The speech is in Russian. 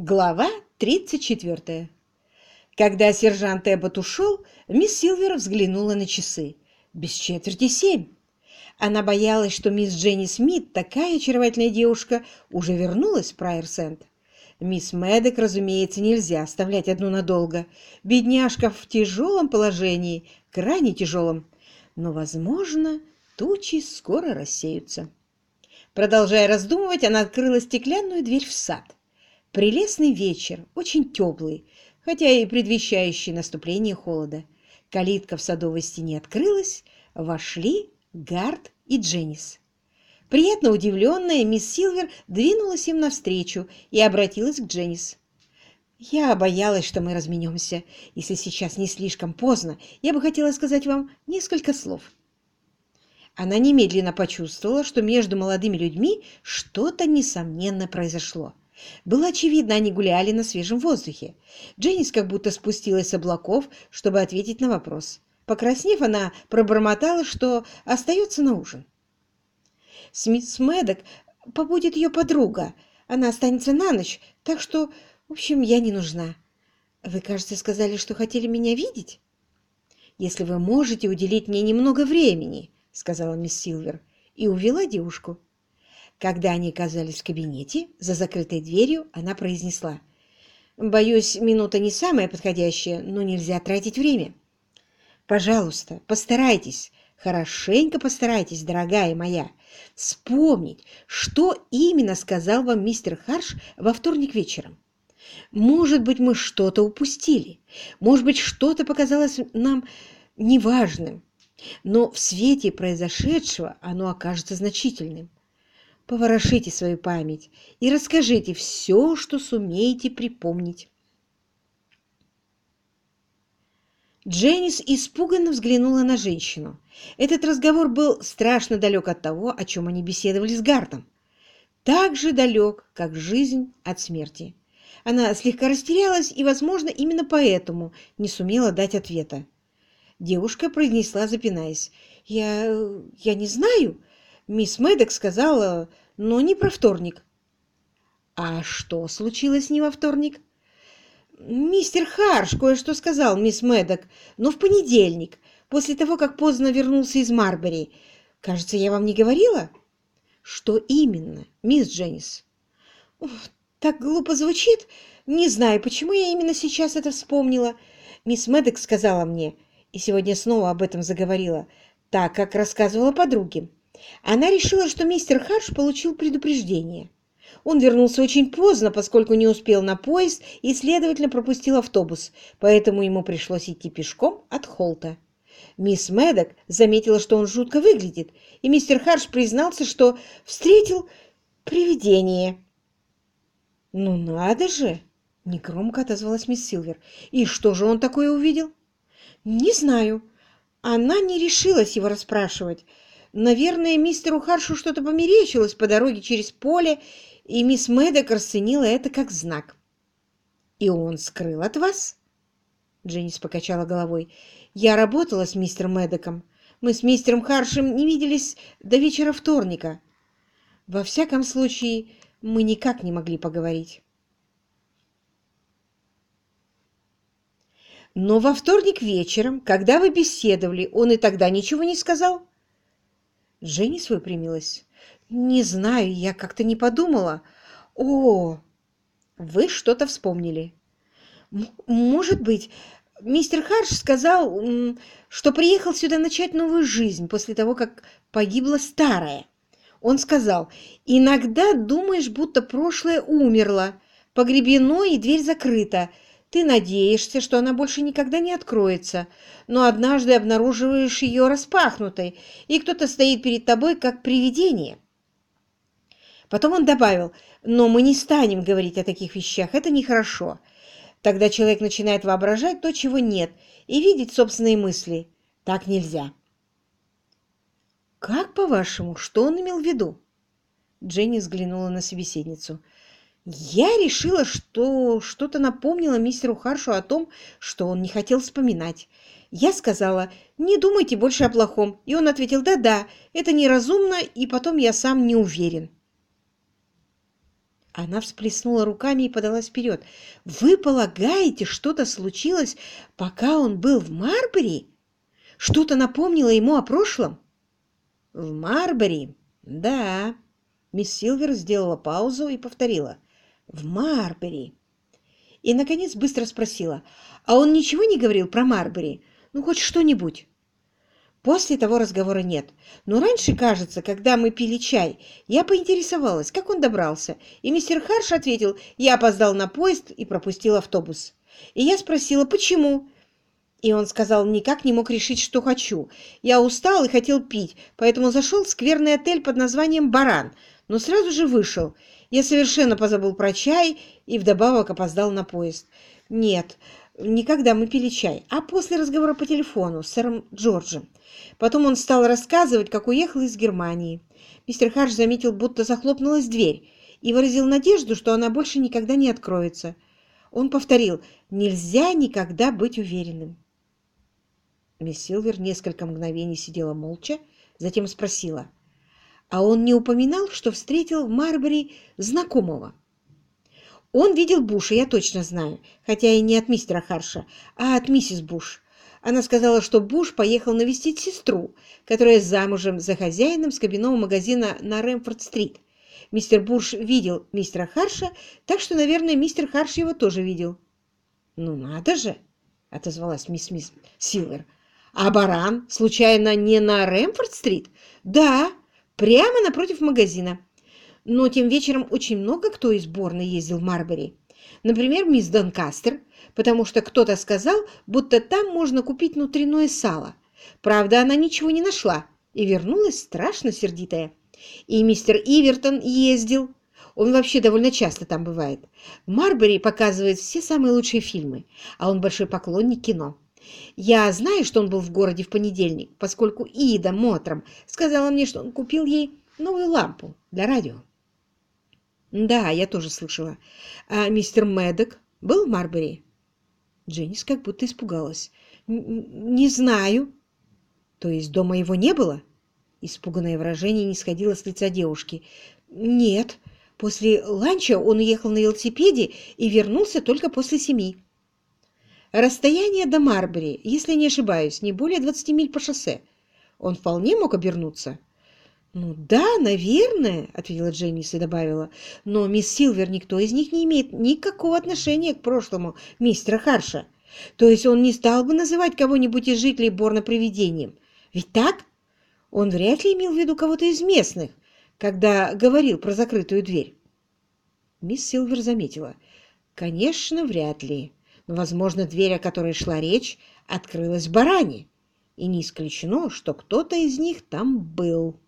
Глава 34. Когда сержант Эббот ушел, мисс Силвер взглянула на часы. Без четверти семь. Она боялась, что мисс Дженни Смит, такая очаровательная девушка, уже вернулась в Прайер-Сент. Мисс Мэддок, разумеется, нельзя оставлять одну надолго. Бедняжка в тяжелом положении, крайне тяжелом. Но, возможно, тучи скоро рассеются. Продолжая раздумывать, она открыла стеклянную дверь в сад. Прелестный вечер, очень теплый, хотя и предвещающий наступление холода. Калитка в садовой стене открылась, вошли Гард и Дженнис. Приятно удивленная, мисс Силвер двинулась им навстречу и обратилась к Дженнис. «Я боялась, что мы разменемся. Если сейчас не слишком поздно, я бы хотела сказать вам несколько слов». Она немедленно почувствовала, что между молодыми людьми что-то, несомненно, произошло. Было очевидно, они гуляли на свежем воздухе. Дженнис как будто спустилась с облаков, чтобы ответить на вопрос. Покраснев, она пробормотала, что остается на ужин. Смит Мэддок побудет ее подруга. Она останется на ночь, так что, в общем, я не нужна. Вы, кажется, сказали, что хотели меня видеть? Если вы можете уделить мне немного времени, сказала мисс Силвер, и увела девушку. Когда они оказались в кабинете, за закрытой дверью она произнесла. «Боюсь, минута не самая подходящая, но нельзя тратить время. Пожалуйста, постарайтесь, хорошенько постарайтесь, дорогая моя, вспомнить, что именно сказал вам мистер Харш во вторник вечером. Может быть, мы что-то упустили, может быть, что-то показалось нам неважным, но в свете произошедшего оно окажется значительным. Поворошите свою память и расскажите все, что сумеете припомнить. Дженнис испуганно взглянула на женщину. Этот разговор был страшно далек от того, о чем они беседовали с Гартом. Так же далек, как жизнь от смерти. Она слегка растерялась и, возможно, именно поэтому не сумела дать ответа. Девушка произнесла, запинаясь. «Я... я не знаю. Мисс Мэддок сказала, но не про вторник. А что случилось не во вторник? Мистер Харш кое-что сказал, мисс Мэддок, но в понедельник, после того, как поздно вернулся из Марбери. Кажется, я вам не говорила? Что именно, мисс Дженнис? Так глупо звучит. Не знаю, почему я именно сейчас это вспомнила. Мисс Мэддок сказала мне, и сегодня снова об этом заговорила, так, как рассказывала подруге. Она решила, что мистер Харш получил предупреждение. Он вернулся очень поздно, поскольку не успел на поезд и, следовательно, пропустил автобус, поэтому ему пришлось идти пешком от Холта. Мисс Мэддок заметила, что он жутко выглядит, и мистер Харш признался, что встретил привидение. «Ну надо же!» — негромко отозвалась мисс Силвер. «И что же он такое увидел?» «Не знаю. Она не решилась его расспрашивать». Наверное, мистеру Харшу что-то померещилось по дороге через поле, и мисс Мэддок расценила это как знак. «И он скрыл от вас?» Дженнис покачала головой. «Я работала с мистером Мэддоком. Мы с мистером Харшем не виделись до вечера вторника. Во всяком случае, мы никак не могли поговорить». «Но во вторник вечером, когда вы беседовали, он и тогда ничего не сказал?» Дженнис выпрямилась. «Не знаю, я как-то не подумала. О, вы что-то вспомнили». «Может быть, мистер Харш сказал, что приехал сюда начать новую жизнь после того, как погибла старая. Он сказал, иногда думаешь, будто прошлое умерло, погребено и дверь закрыта, ты надеешься, что она больше никогда не откроется, но однажды обнаруживаешь ее распахнутой, и кто-то стоит перед тобой как привидение. Потом он добавил, но мы не станем говорить о таких вещах, это нехорошо. Тогда человек начинает воображать то, чего нет, и видеть собственные мысли. Так нельзя. «Как, по-вашему, что он имел в виду?» Дженни взглянула на собеседницу – я решила, что что-то напомнило мистеру Харшу о том, что он не хотел вспоминать. Я сказала, не думайте больше о плохом. И он ответил, да-да, это неразумно, и потом я сам не уверен. Она всплеснула руками и подалась вперед. «Вы полагаете, что-то случилось, пока он был в Марбери? Что-то напомнило ему о прошлом?» «В Марбери? Да». Мисс Силвер сделала паузу и повторила. «В Марбери». И, наконец, быстро спросила. «А он ничего не говорил про Марбери? Ну, хоть что-нибудь?» После того разговора нет. Но раньше, кажется, когда мы пили чай, я поинтересовалась, как он добрался, и мистер Харш ответил, я опоздал на поезд и пропустил автобус. И я спросила, почему? И он сказал, никак не мог решить, что хочу. Я устал и хотел пить, поэтому зашел в скверный отель под названием «Баран», но сразу же вышел. Я совершенно позабыл про чай и вдобавок опоздал на поезд. Нет, никогда мы пили чай, а после разговора по телефону с сэром Джорджем. Потом он стал рассказывать, как уехал из Германии. Мистер Хадж заметил, будто захлопнулась дверь, и выразил надежду, что она больше никогда не откроется. Он повторил «Нельзя никогда быть уверенным». Мисс Силвер несколько мгновений сидела молча, затем спросила «А он не упоминал, что встретил в Марбери знакомого?» Он видел Буша, я точно знаю, хотя и не от мистера Харша, а от миссис Буш. Она сказала, что Буш поехал навестить сестру, которая замужем за хозяином с кабинного магазина на Рэмфорд-стрит. Мистер Буш видел мистера Харша, так что, наверное, мистер Харш его тоже видел. «Ну надо же!» — отозвалась мисс Мисс Силвер. «А баран, случайно, не на Рэмфорд-стрит?» «Да, прямо напротив магазина. Но тем вечером очень много кто из Борна ездил в Марбери. Например, мисс Донкастер, потому что кто-то сказал, будто там можно купить внутреннее сало. Правда, она ничего не нашла и вернулась страшно сердитая. И мистер Ивертон ездил. Он вообще довольно часто там бывает. Марбери показывает все самые лучшие фильмы, а он большой поклонник кино. Я знаю, что он был в городе в понедельник, поскольку Ида Мотром сказала мне, что он купил ей новую лампу для радио. Да, я тоже слышала. А мистер Мэддок был в Марбери? Дженнис как будто испугалась. «Не знаю». «То есть дома его не было?» Испуганное выражение не сходило с лица девушки. «Нет. После ланча он уехал на велосипеде и вернулся только после семи». «Расстояние до Марбери, если не ошибаюсь, не более двадцати миль по шоссе. Он вполне мог обернуться». «Ну да, наверное», — ответила Дженнис и добавила. «Но, мисс Силвер, никто из них не имеет никакого отношения к прошлому мистера Харша. То есть он не стал бы называть кого-нибудь из жителей Борна привидением. Ведь так? Он вряд ли имел в виду кого-то из местных, когда говорил про закрытую дверь». Мисс Силвер заметила. «Конечно, вряд ли. Но, возможно, дверь, о которой шла речь, открылась в баране, и не исключено, что кто-то из них там был».